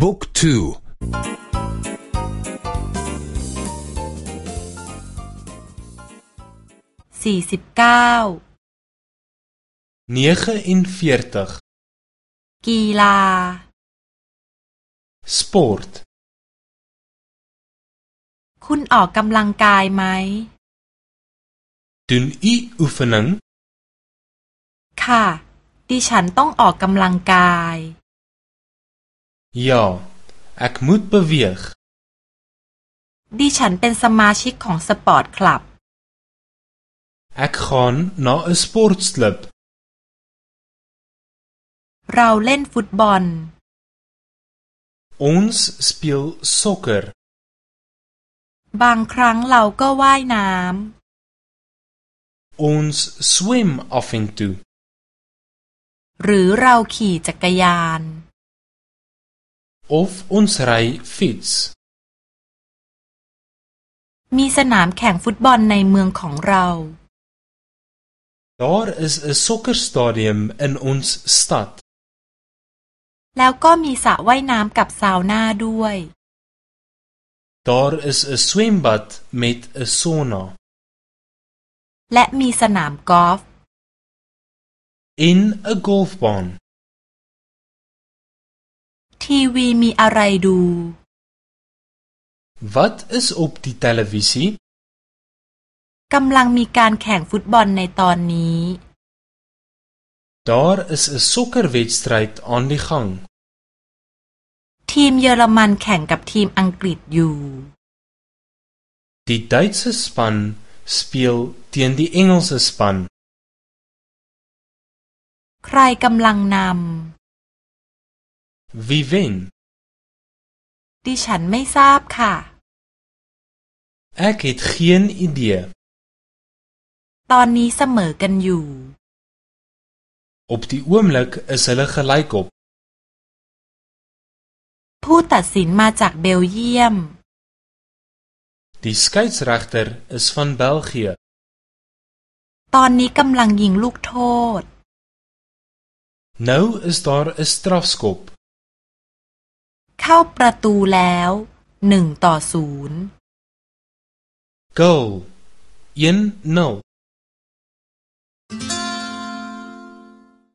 book2สี่สิบเก้ากีฬาสปอร์ตคุณออกกำลังกายไหม Doen u oefening? ค่ะ ดิฉันต้องออกกำลังกาย Ja, ek moet beweeg. ดิฉันเป็นสมาชิกของสปอร์ตคลับ Ek gaan na 'n sportklub. เราเล่นฟุตบอล Ons speel sokker. บางครั้งเราก็ว่ายน้ำ Ons swem af en toe. หรือเราขี่จักรยาน Of ons ry fiets. มีสนามแข่งฟุตบอลในเมืองของเรา Daar is 'n sokkerstadium in ons stad. แล้วก็มีสระว่ายน้ำกับซาวน่าด้วย Daar is 'n swembad met 'n sauna. และมีสนามกอล์ฟ In 'n golfbaan. ทีวีมีอะไรดู Wat is op die televisie? กำลังมีการแข่งฟุตบอลในตอนนี้ Daar is 'n sokkerwedstryd aan die gang. ทีมเยอรมันแข่งกับทีมอังกฤษอยู่ Die Duitse span speel teen die Engelse span. ใครกำลังนำ Wie wen ดิฉันไม่ทราบค่ะ Ek het geen idee ตอนนี้เสมอกันอยู่ Op die oomblik is hulle gelykop ผู้ตัดสินมาจากเบลเยียม Die skeieregter is van België ตอนนี้กำลังยิงลูกโทษ Nou is daar 'n strafskop เข้าประตูแล้วหนึ่งต่อศูนย์ go in no